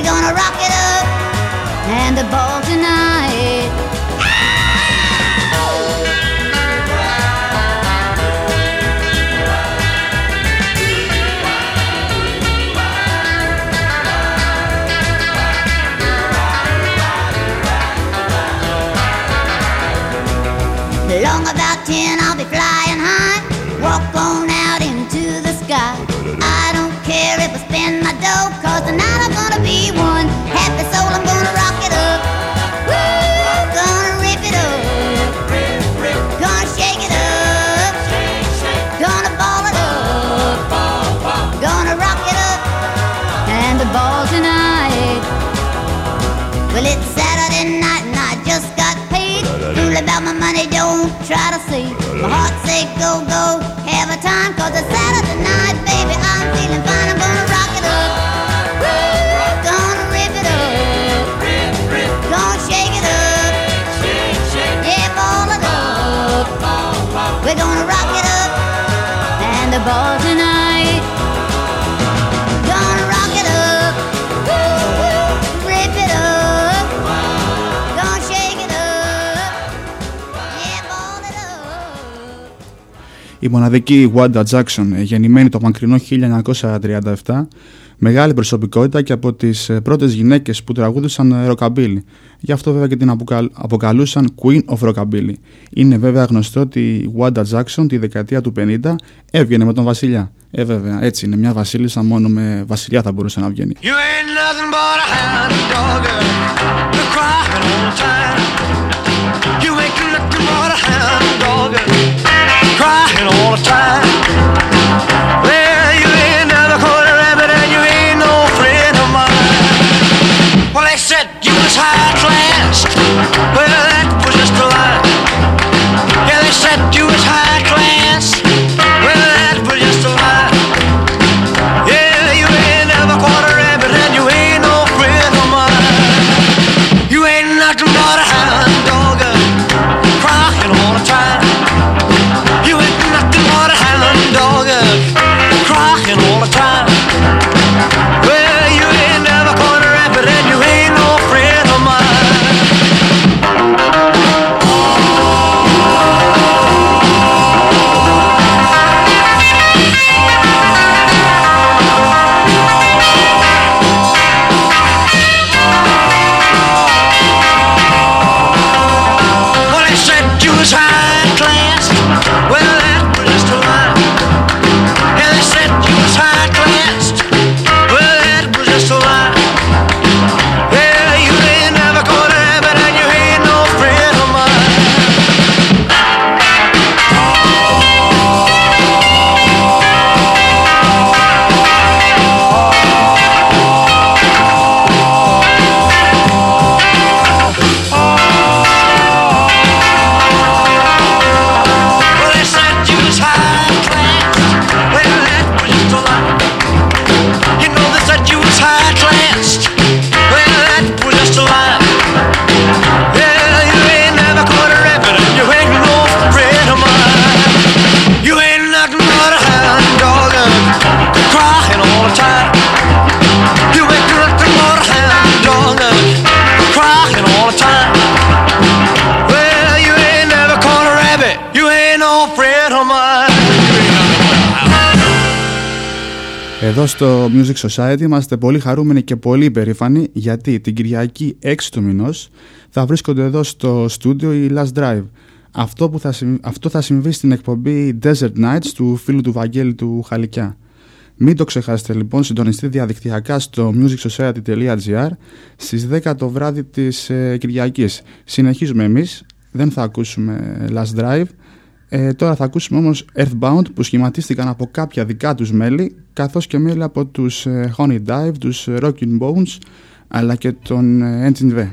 we're gonna rock it up. And the ball try to see. My heart say go, go, have a time, cause it's Saturday night, Η μοναδική Wanda Jackson, ε, γεννημένη το μακρινό 1937, μεγάλη προσωπικότητα και από τις ε, πρώτες γυναίκες που τραγούδησαν ε, ροκαμπίλι. Γι' αυτό βέβαια και την αποκαλούσαν Queen of Rockabilly. Είναι βέβαια γνωστό ότι η Wanda Jackson τη δεκαετία του 50 έβγαινε με τον βασιλιά. Ε βέβαια έτσι είναι μια βασίλισσα μόνο με βασιλιά θα μπορούσε να βγαίνει. Εδώ στο Music Society είμαστε πολύ χαρούμενοι και πολύ υπερήφανοι γιατί την Κυριακή 6 του μηνός θα βρίσκονται εδώ στο στούντιο η Last Drive. Αυτό, που θα, αυτό θα συμβεί στην εκπομπή Desert Nights του φίλου του Βαγγέλη του Χαλικιά. Μην το ξεχάσετε λοιπόν, συντονιστεί διαδικτυακά στο musicsociety.gr στις 10 το βράδυ της ε, Κυριακής. Συνεχίζουμε εμείς, δεν θα ακούσουμε Last Drive, ε, τώρα θα ακούσουμε όμως Earthbound που σχηματίστηκαν από κάποια δικά τους μέλη καθώς και μέλη από τους ε, Honey Dive, τους ε, Rockin' Bones αλλά και τον Engine V.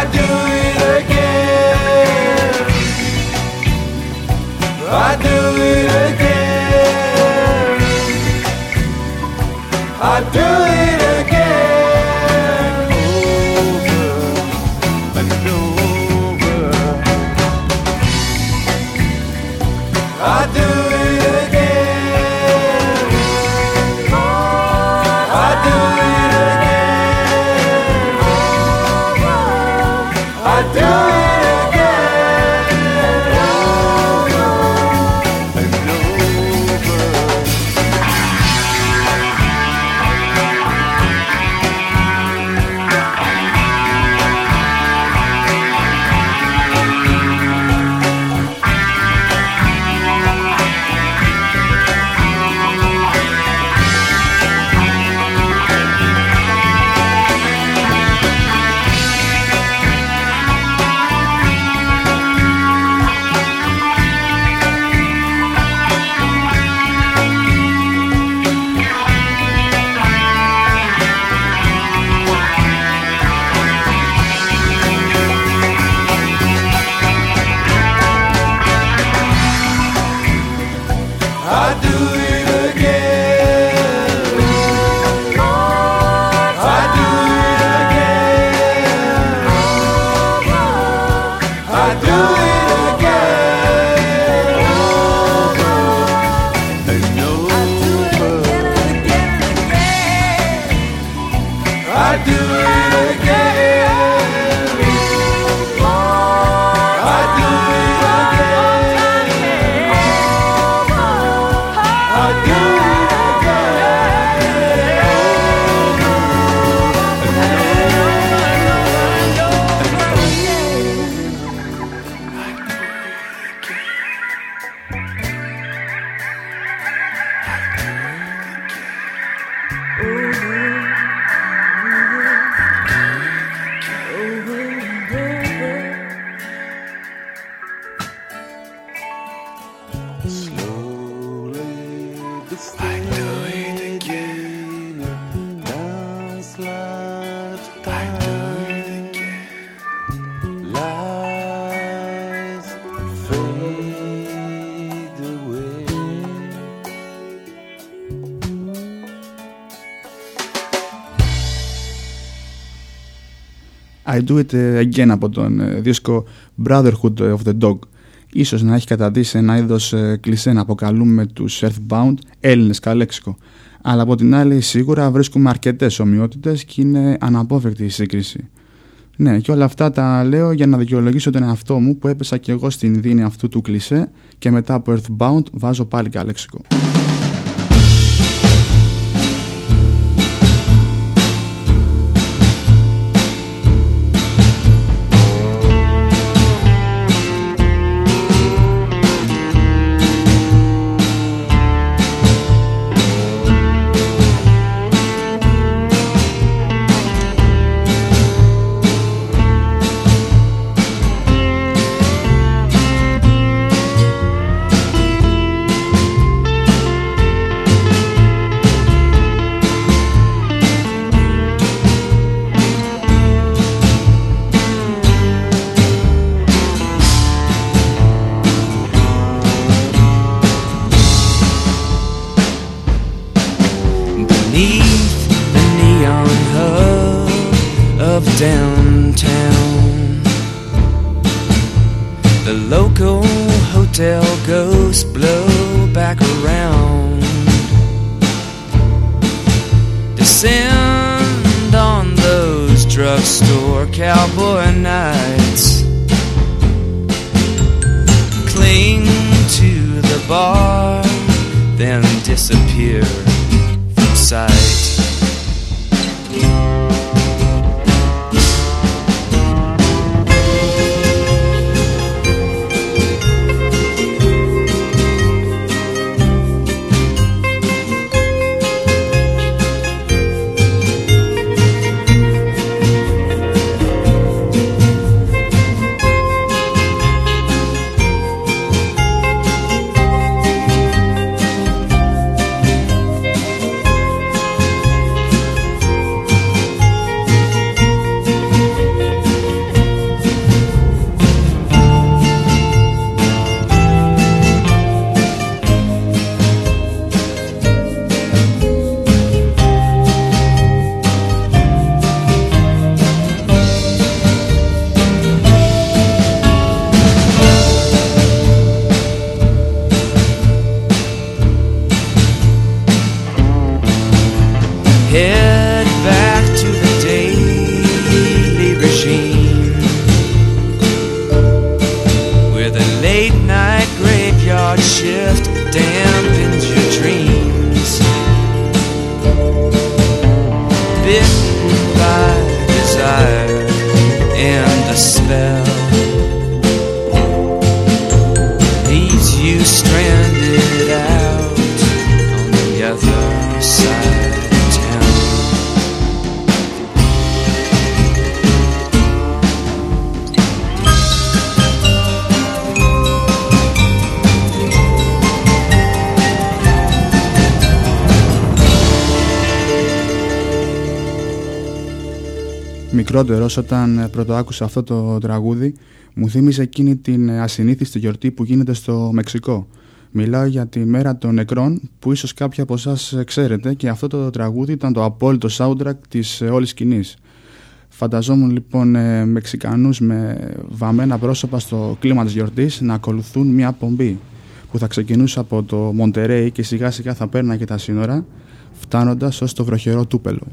I do I Do It Again από τον ε, δίσκο Brotherhood of the Dog. Ίσως να έχει καταντήσει ένα είδος ε, κλισέ να αποκαλούμε τους Earthbound Έλληνες καλέξικο. Αλλά από την άλλη σίγουρα βρίσκουμε αρκετές ομοιότητες και είναι αναπόφευκτη η σύγκριση. Ναι, και όλα αυτά τα λέω για να δικαιολογήσω τον εαυτό μου που έπεσα και εγώ στην δίνη αυτού του κλισέ και μετά από Earthbound βάζω πάλι καλέξικο. hard shift. Μικρότερος όταν πρώτο άκουσα αυτό το τραγούδι μου θύμισε εκείνη την ασυνήθιστη γιορτή που γίνεται στο Μεξικό. Μιλάω για τη μέρα των νεκρών που ίσως κάποιοι από εσάς ξέρετε και αυτό το τραγούδι ήταν το απόλυτο soundtrack της όλης σκηνής. Φανταζόμουν λοιπόν ε, Μεξικανούς με βαμμένα πρόσωπα στο κλίμα της γιορτής να ακολουθούν μια απομπή που θα ξεκινούσε από το Μοντερέι και σιγά σιγά θα και τα σύνορα φτάνοντας ως το βροχερό Τούπελο.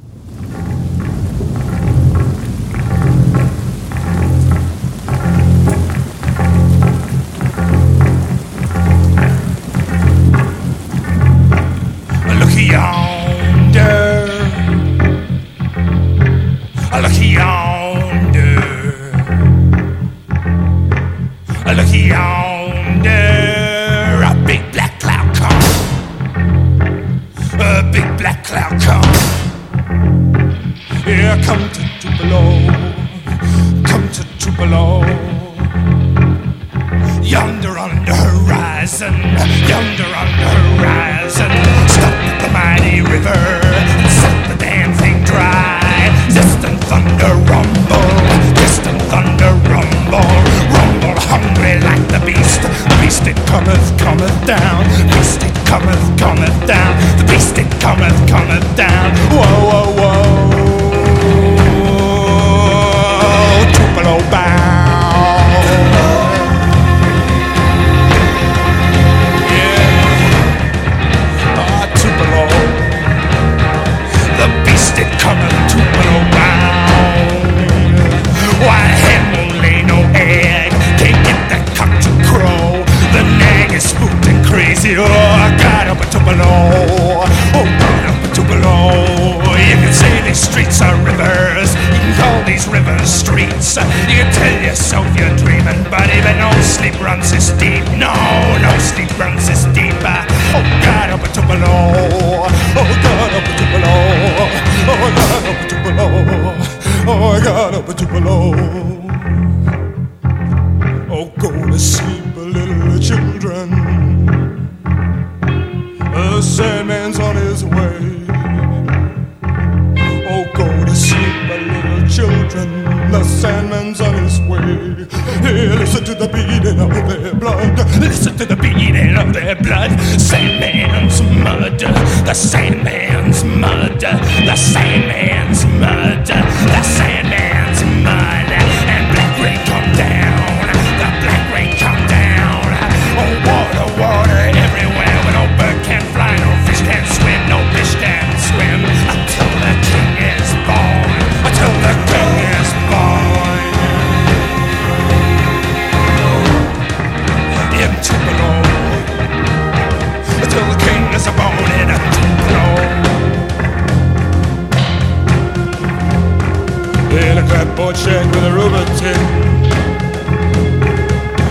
Clapboard shed with a rubber tip.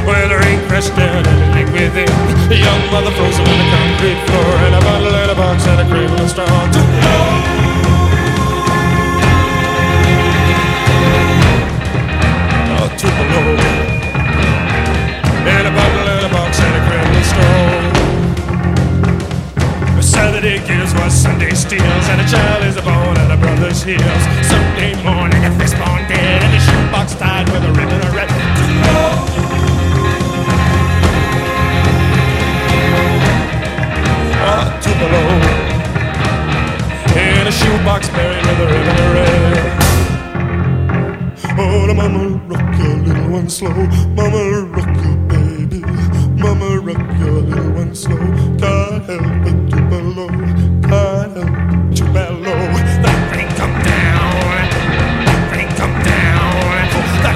Well, the rain crashed down and it licked within. A young mother frozen on the concrete floor, and a bottle and a box and a cradle of straw. Tupelo! Oh, Tupelo! And What Sunday steals, and a child is born at a brother's heels. Sunday morning, a fistbone dead, and a shoebox tied with a ribbon of red. Ah, Tupelo. In a shoebox buried with a ribbon of red. Oh, mama rock your little one slow. Mama rock your baby. Mama rock your little one slow. God help it. God bellow. the thing come down. The thing come down. That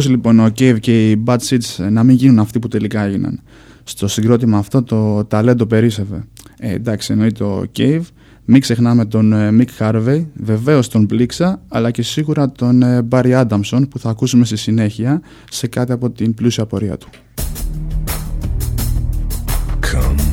Πώς λοιπόν ο Cave και οι Bad Seeds να μην γίνουν αυτοί που τελικά έγιναν. Στο συγκρότημα αυτό το ταλέντο περίσευε. Ε, εντάξει, εννοεί το Cave. Μην ξεχνάμε τον ε, Mick Harvey, βεβαίως τον Πλήξα, αλλά και σίγουρα τον ε, Barry Adamson που θα ακούσουμε στη συνέχεια σε κάτι από την πλούσια πορεία του. Come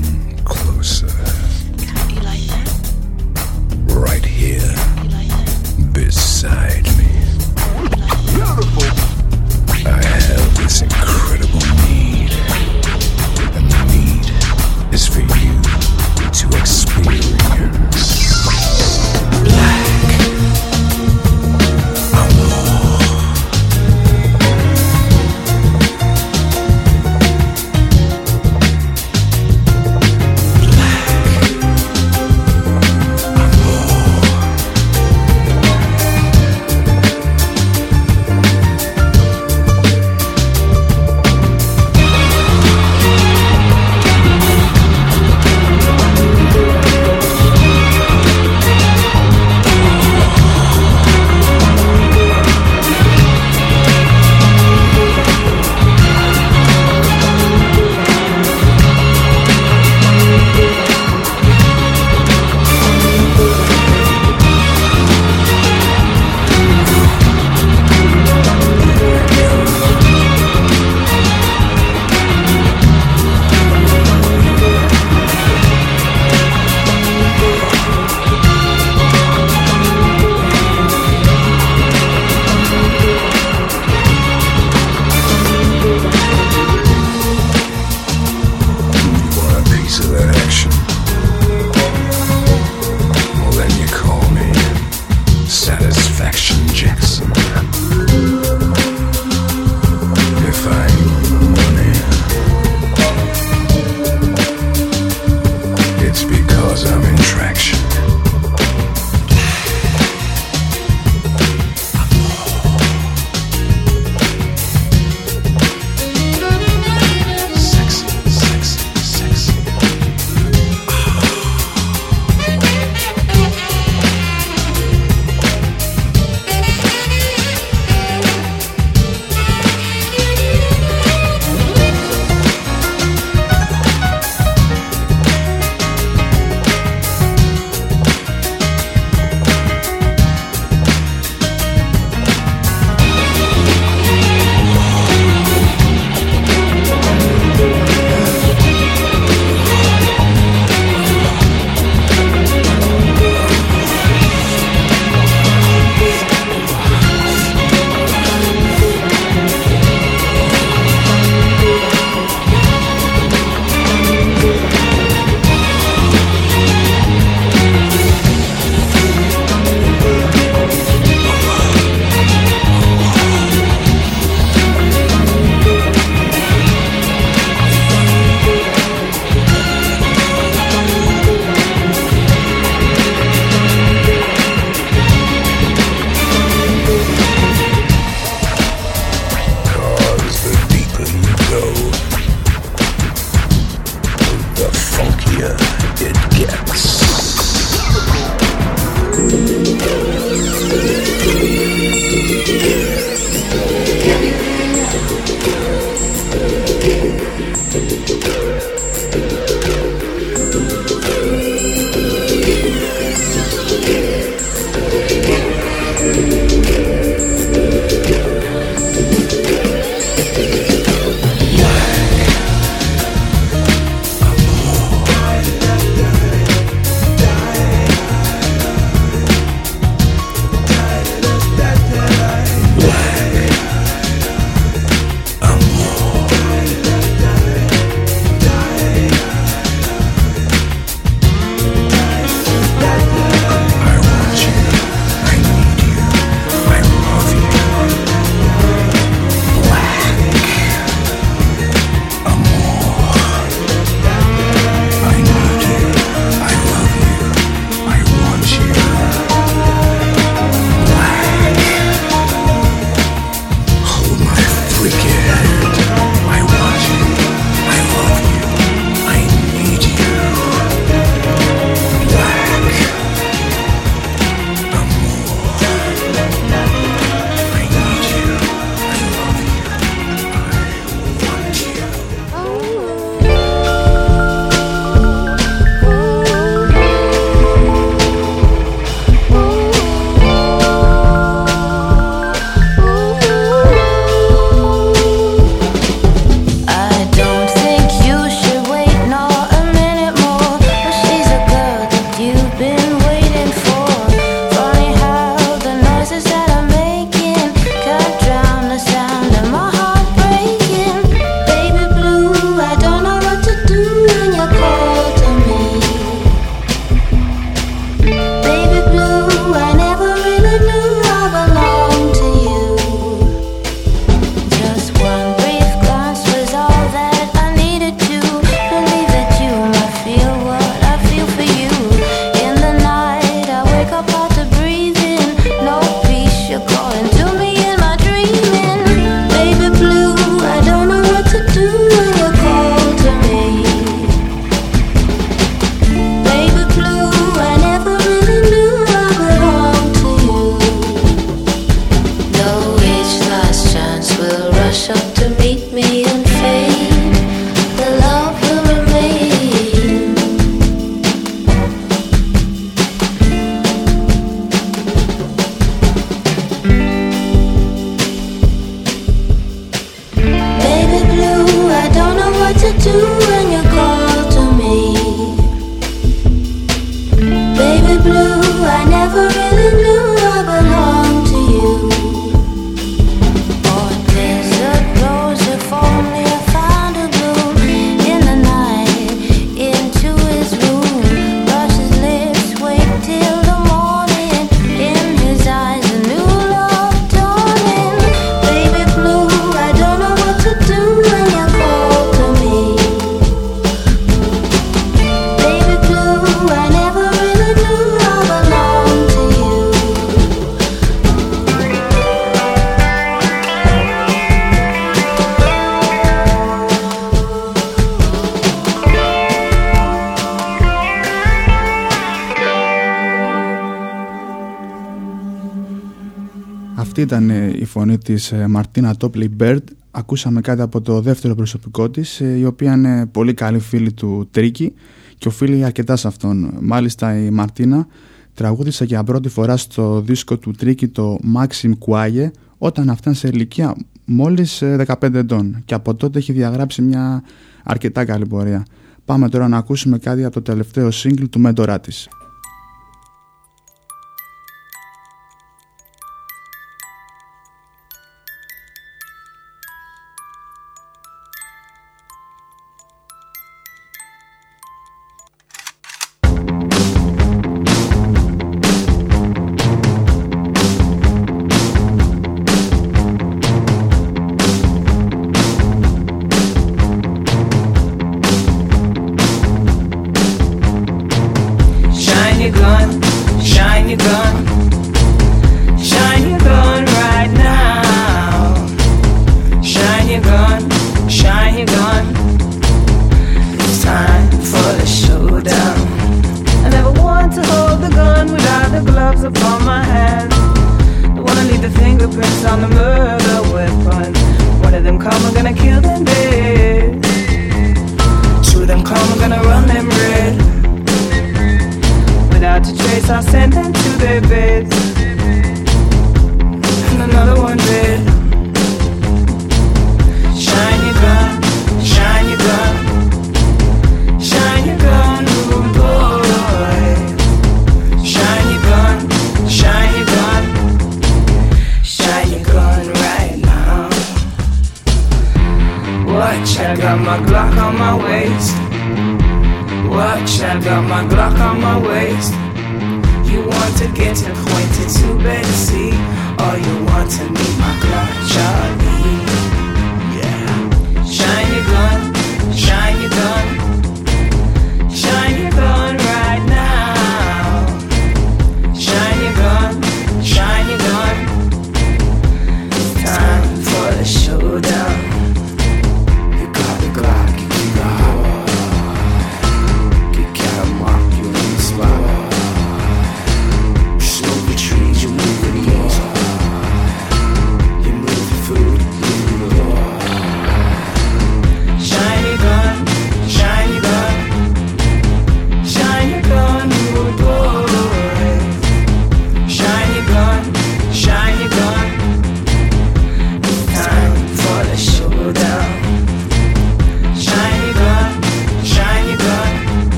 ήταν ε, η φωνή της ε, Μαρτίνα Τόπλι Μπέρντ. Ακούσαμε κάτι από το δεύτερο προσωπικό της, ε, η οποία είναι πολύ καλή φίλη του Τρίκη και οφείλει αρκετά σε αυτόν. Μάλιστα η Μαρτίνα τραγούδισε για πρώτη φορά στο δίσκο του Τρίκη το Maxim Quaye όταν αυτά σε ηλικία μόλις 15 ετών και από τότε έχει διαγράψει μια αρκετά καλή πορεία. Πάμε τώρα να ακούσουμε κάτι από το τελευταίο σύγκλι του μέντορά της.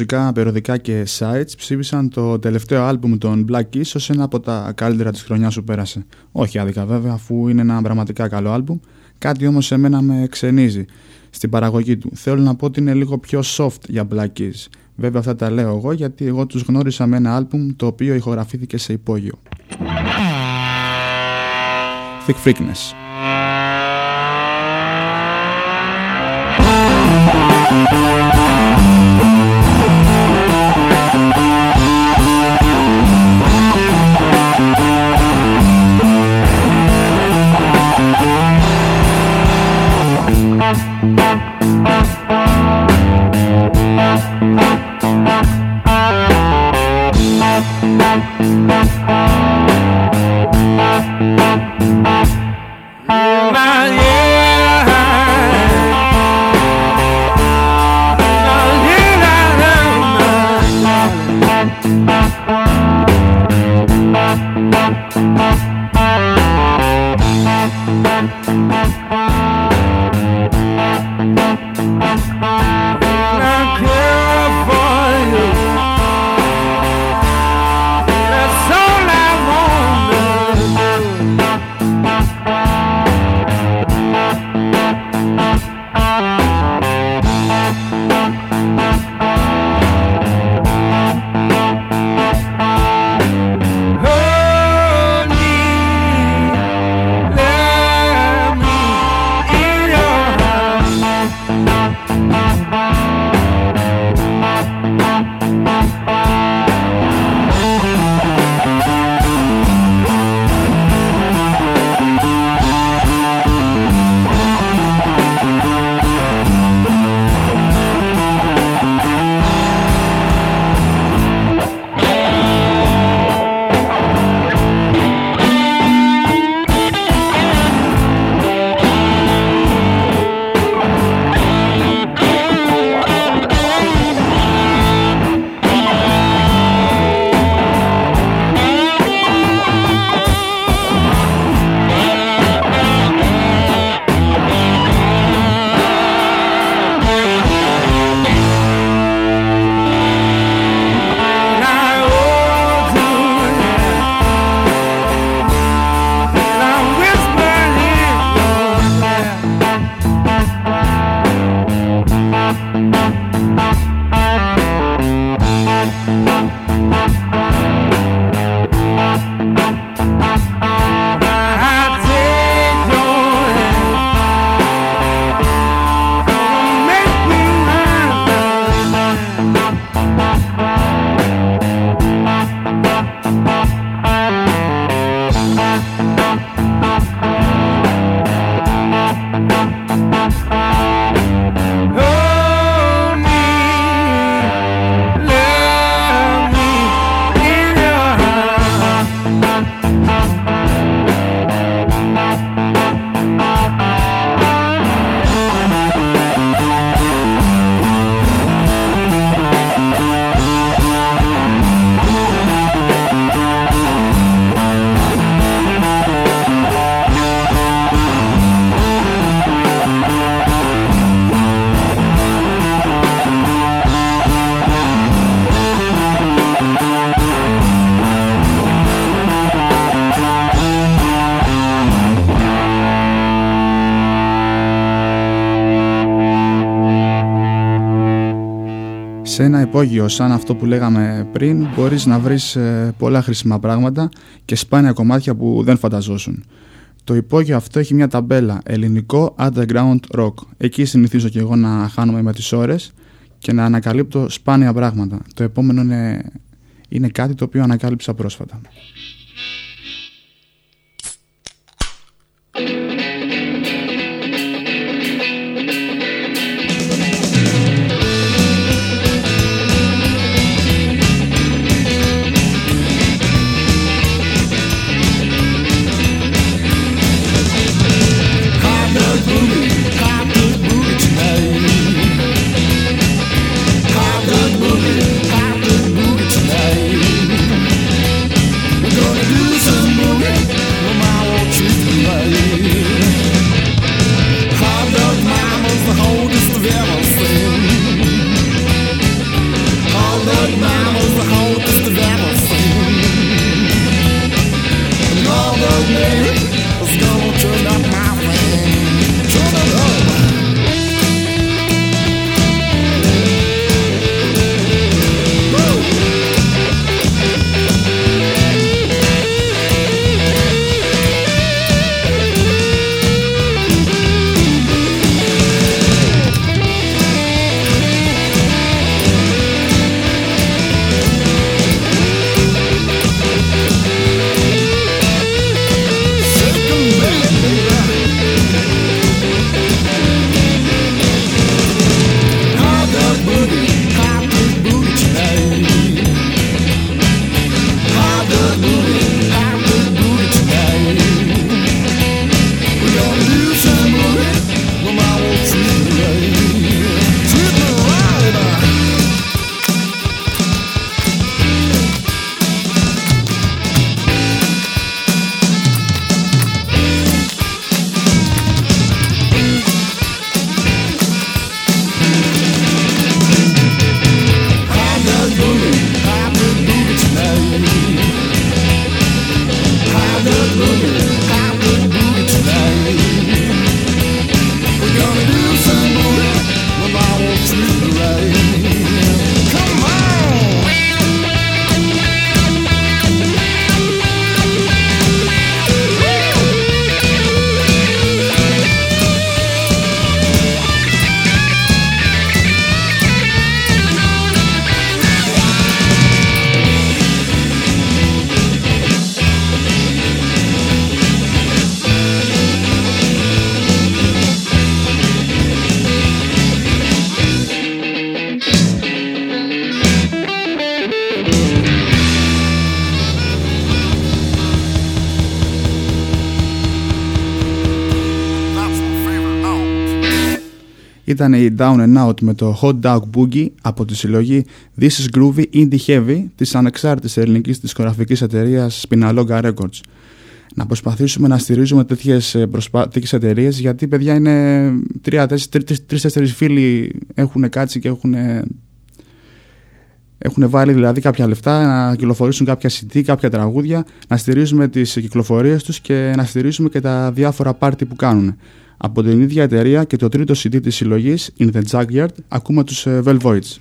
Μουσικά, περιοδικά και sites ψήφισαν το τελευταίο άλμπουμ των Black Keys ως ένα από τα καλύτερα της χρονιάς που πέρασε. Όχι άδικα βέβαια, αφού είναι ένα πραγματικά καλό άλμπουμ. Κάτι όμως εμένα με ξενίζει στην παραγωγή του. Θέλω να πω ότι είναι λίγο πιο soft για Black Keys. Βέβαια αυτά τα λέω εγώ γιατί εγώ τους γνώρισα με ένα άλμπουμ το οποίο ηχογραφήθηκε σε υπόγειο. Thick Freakness. Bye. Σε ένα υπόγειο σαν αυτό που λέγαμε πριν μπορείς να βρεις ε, πολλά χρήσιμα πράγματα και σπάνια κομμάτια που δεν φανταζόσουν. Το υπόγειο αυτό έχει μια ταμπέλα ελληνικό underground rock. Εκεί συνηθίζω και εγώ να χάνομαι με τις ώρες και να ανακαλύπτω σπάνια πράγματα. Το επόμενο είναι, είναι κάτι το οποίο ανακάλυψα πρόσφατα. Ήταν η Down and Out με το Hot Dog Boogie από τη συλλογή This is Groovy Indie Heavy της ανεξάρτητης ελληνικής δισκογραφικής εταιρείας Spinalonga Records. Να προσπαθήσουμε να στηρίζουμε τέτοιες, προσπα... τέτοιες εταιρείες γιατί παιδιά είναι τρεις-τέσσερις φίλοι έχουν κάτσει και έχουν έχουν βάλει δηλαδή κάποια λεφτά να κυκλοφορήσουν κάποια CD, κάποια τραγούδια, να στηρίζουμε τις κυκλοφορίες τους και να στηρίζουμε και τα διάφορα πάρτι που κάνουν. Από την ίδια εταιρεία και το τρίτο CD της συλλογής, In the Junkyard, ακούμε τους ε, Velvoids.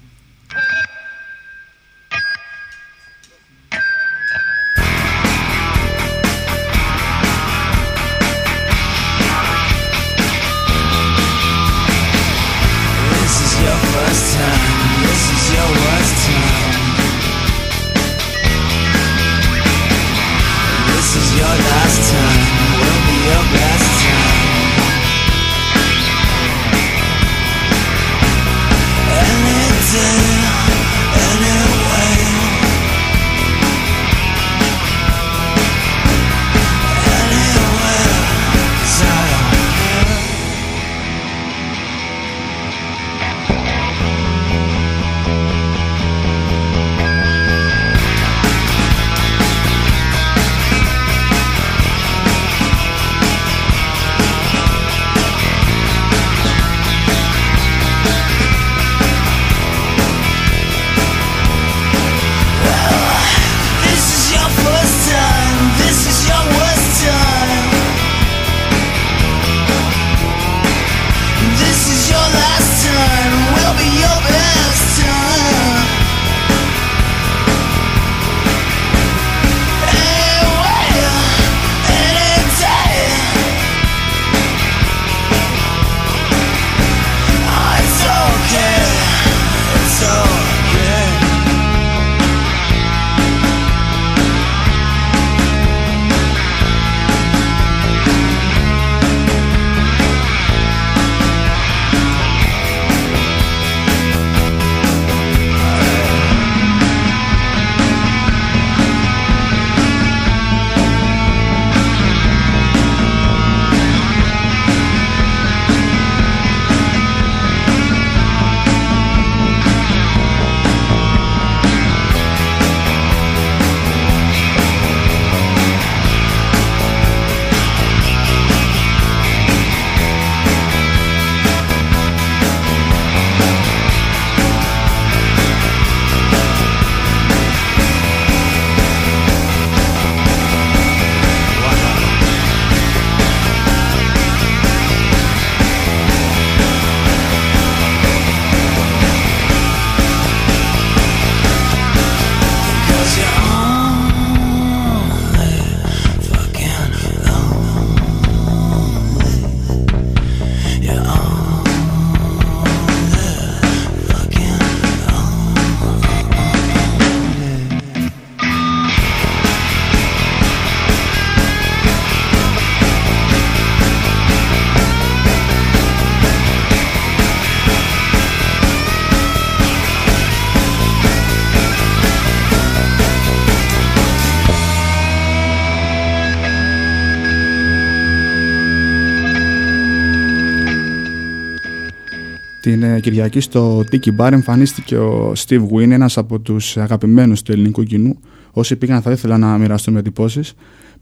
Την ε, Κυριακή στο Tiki Bar εμφανίστηκε ο Steve Wynn, ένας από τους αγαπημένους του ελληνικού κοινού. Όσοι πήγαν θα ήθελα να μοιραστούν εντυπώσεις.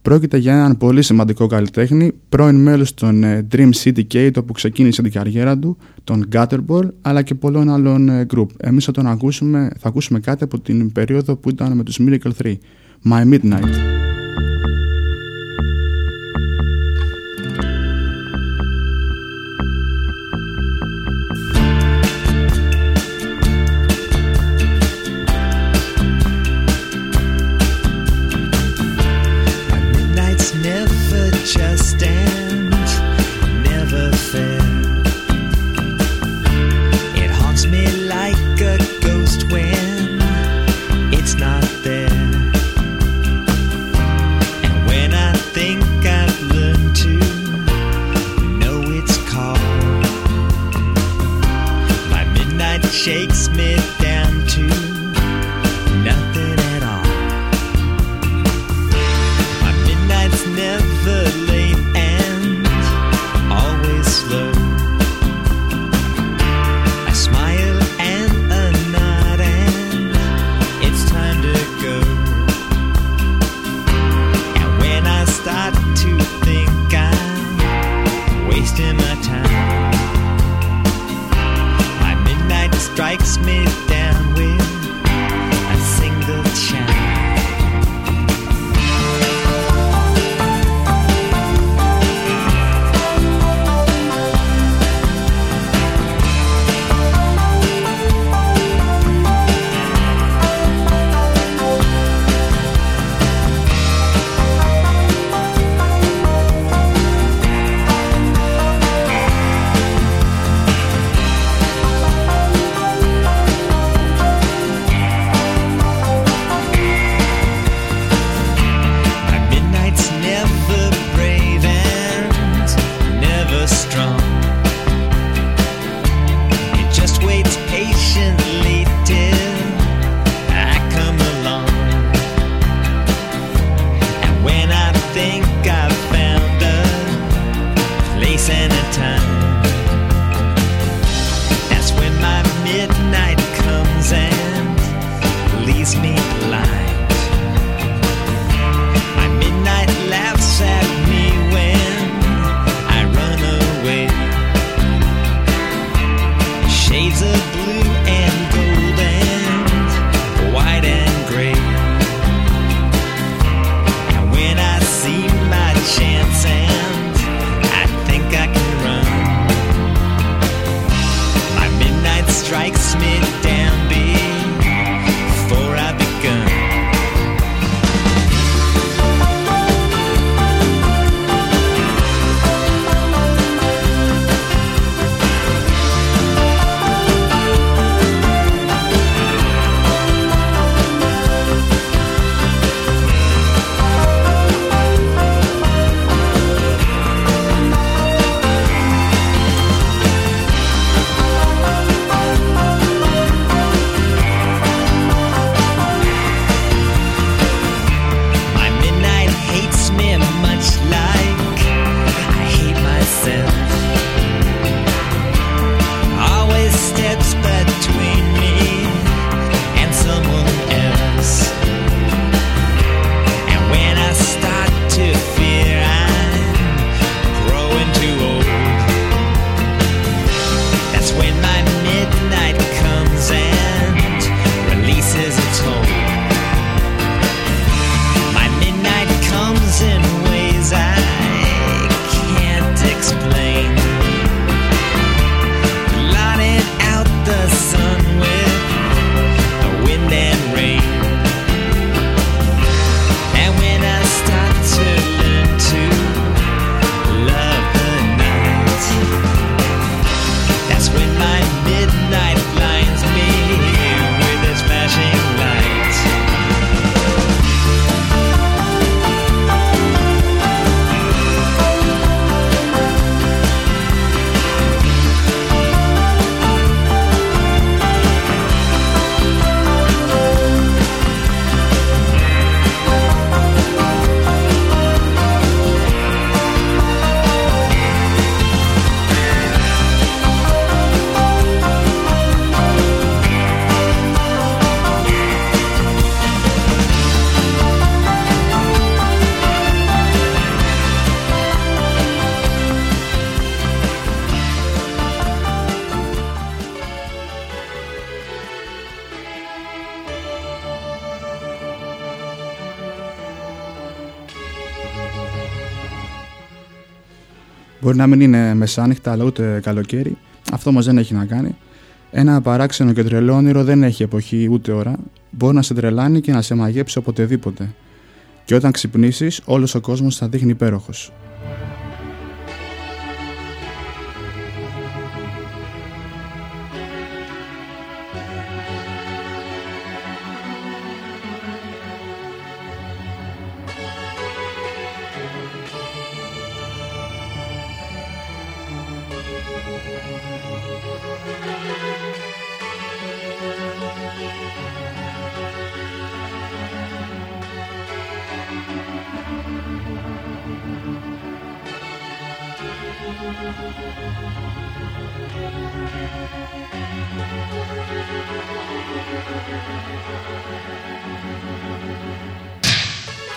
Πρόκειται για έναν πολύ σημαντικό καλλιτέχνη, πρώην μέλος των ε, Dream City Kate όπου ξεκίνησε την καριέρα του, τον Gutterball, αλλά και πολλών άλλων ε, group. Εμείς θα τον ακούσουμε, θα ακούσουμε κάτι από την περίοδο που ήταν με τους Miracle 3, My Midnight. Μπορεί να μην είναι μεσάνυχτα, αλλά ούτε καλοκαίρι. Αυτό όμως δεν έχει να κάνει. Ένα παράξενο και τρελό όνειρο δεν έχει εποχή ούτε ώρα. Μπορεί να σε τρελάνει και να σε μαγέψει οποτεδήποτε. Και όταν ξυπνήσεις, όλος ο κόσμος θα δείχνει υπέροχος.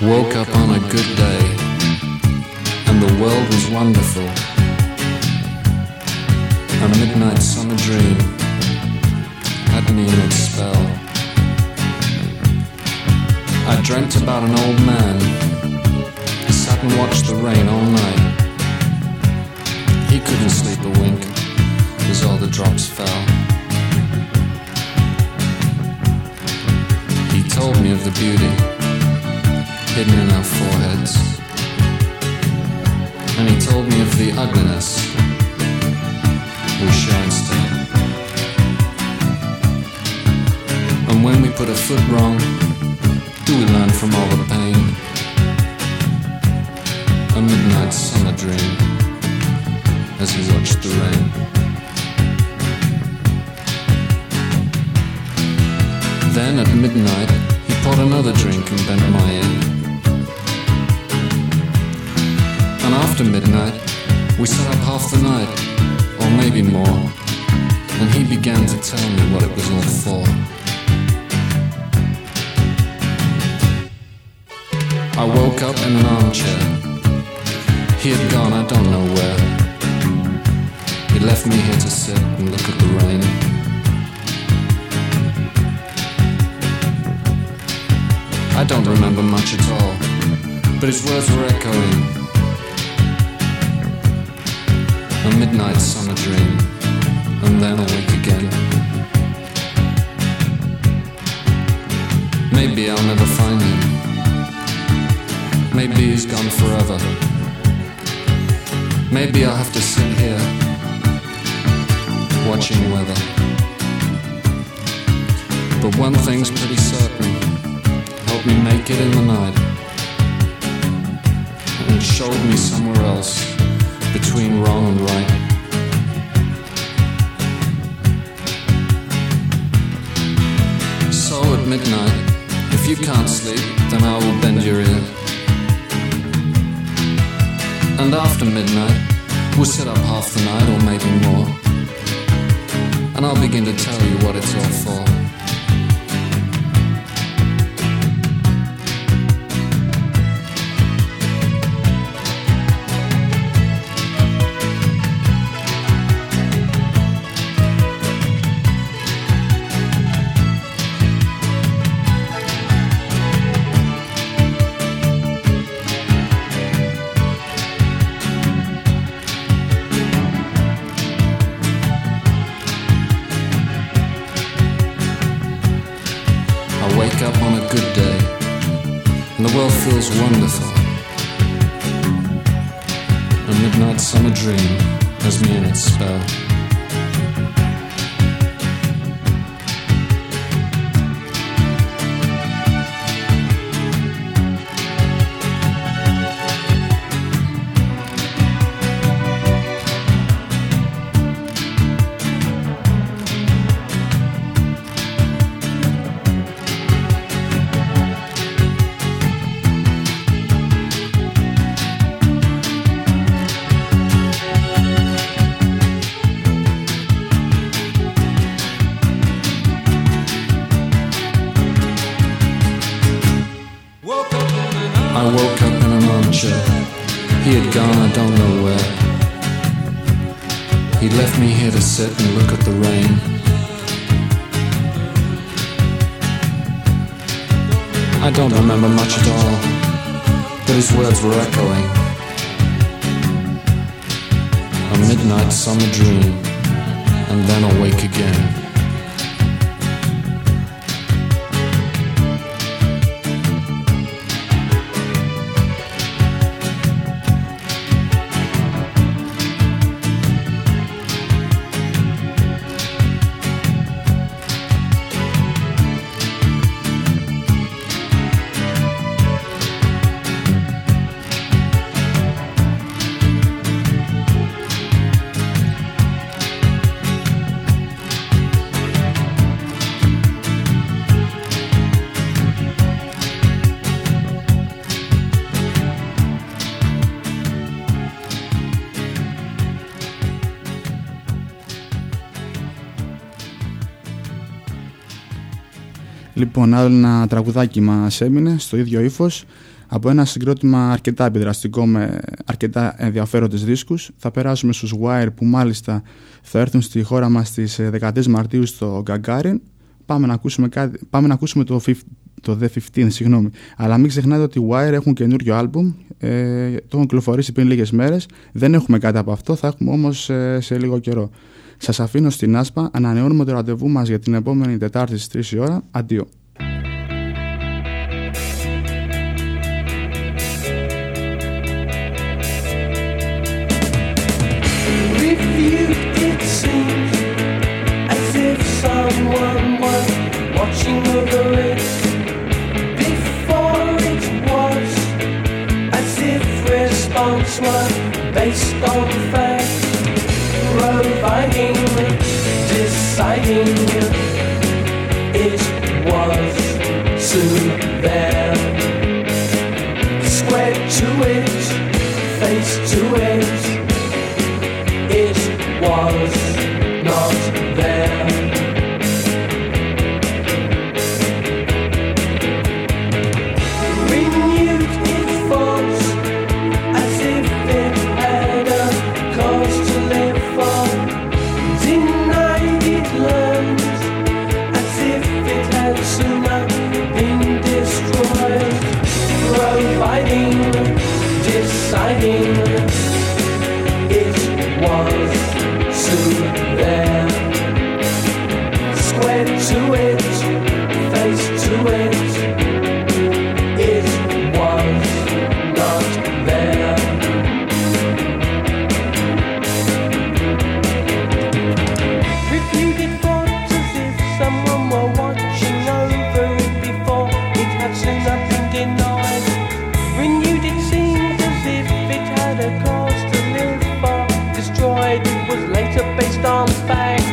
Woke up on a good day, and the world was wonderful. A midnight summer dream had me in its spell. I dreamt about an old man who sat and watched the rain all night. He couldn't sleep a wink as all the drops fell. He told me of the beauty hidden in our foreheads. And he told me of the ugliness instead. And when we put a foot wrong, do we learn from all the pain? A midnight summer dream as we watched the rain. Then at midnight, he poured another drink and bent my ear. And after midnight, we sat up half the night, or maybe more. And he began to tell me what it was all for. I woke up in an armchair. He had gone, I don't know where. He left me here to sit and look at the rain. I don't remember much at all, but his words were echoing. A midnight summer dream, and then awake again. Maybe I'll never find him. Maybe he's gone forever. Maybe I'll have to sit here, watching weather. But one thing's pretty certain helped me make it in the night and showed me somewhere else between wrong and right. So at midnight, if you can't sleep, then I will bend your ear. And after midnight, we'll sit up half the night or maybe more. And I'll begin to tell you what it's all for. Remember much at all, but his words were echoing. A midnight summer dream, and then awake again. Λοιπόν, άλλο ένα τραγουδάκι μας έμεινε στο ίδιο ύφος από ένα συγκρότημα αρκετά επιδραστικό με αρκετά ενδιαφέροντες δίσκους. Θα περάσουμε στους Wire που μάλιστα θα έρθουν στη χώρα μας στις 13 Μαρτίου στο Gagarin. Πάμε να ακούσουμε, κάτι, πάμε να ακούσουμε το, το The 15, συγγνώμη. Αλλά μην ξεχνάτε ότι οι Wire έχουν καινούριο άλμπουμ, ε, το έχουν κυκλοφορήσει πριν λίγες μέρες. Δεν έχουμε κάτι από αυτό, θα έχουμε όμως ε, σε λίγο καιρό. Σας αφήνω στην άσπα, ανανεώνουμε το ραντεβού μας για την επόμενη Τετάρτη στις 3 η ώρα. Αντίο. based on facts,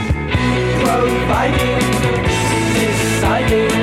providing, deciding.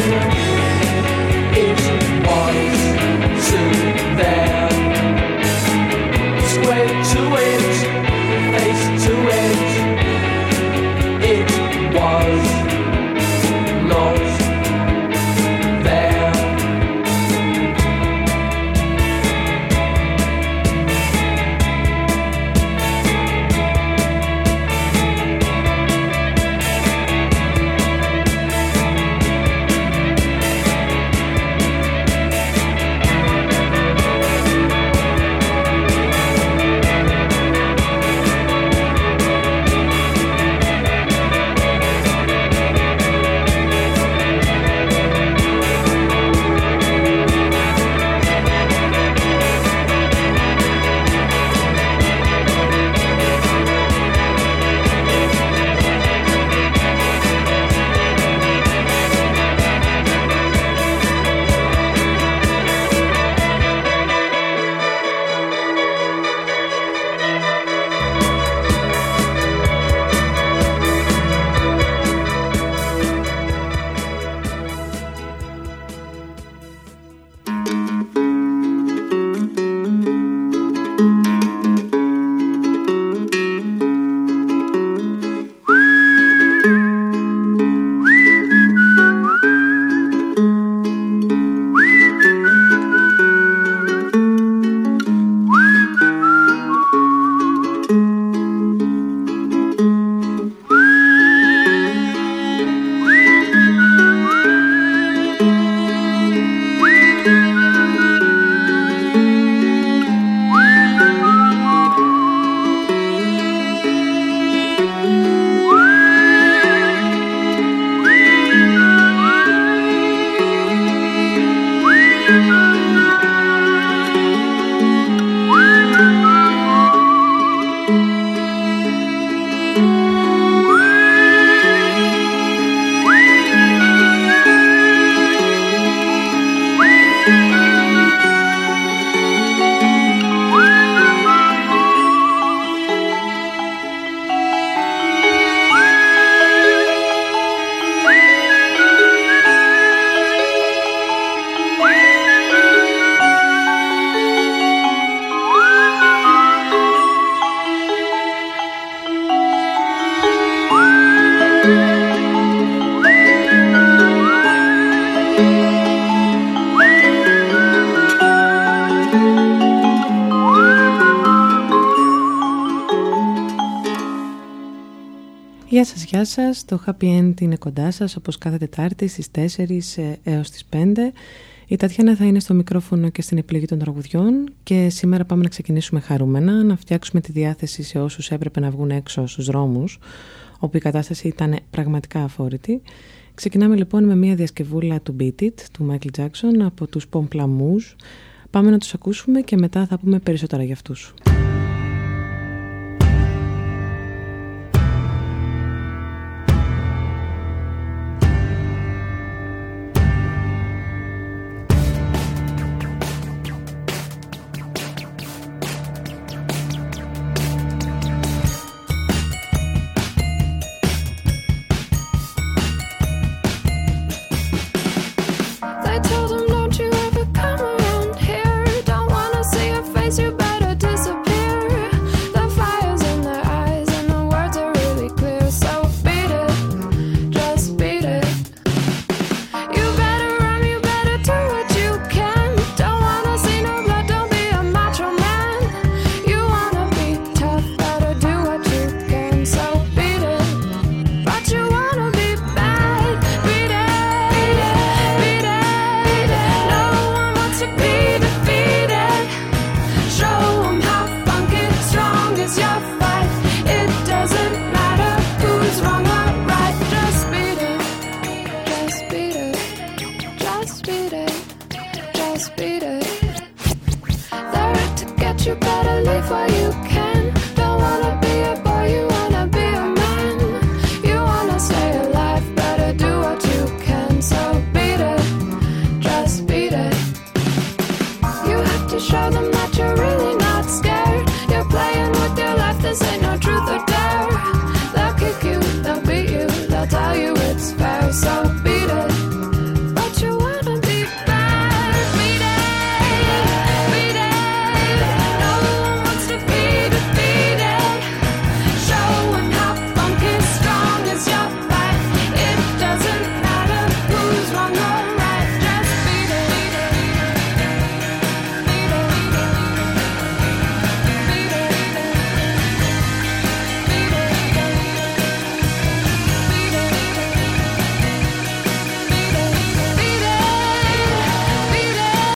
Γεια σας, γεια σας. Το Happy End είναι κοντά σας όπως κάθε Τετάρτη στις 4 ε, έως τις 5. Η Τατιάνα θα είναι στο μικρόφωνο και στην επιλογή των τραγουδιών και σήμερα πάμε να ξεκινήσουμε χαρούμενα, να φτιάξουμε τη διάθεση σε όσους έπρεπε να βγουν έξω στους δρόμους, όπου η κατάσταση ήταν πραγματικά αφόρητη. Ξεκινάμε λοιπόν με μια διασκευούλα του Beat It, του Michael Jackson, από τους Pomplamoose. Πάμε να τους ακούσουμε και μετά θα πούμε περισσότερα για αυτούς.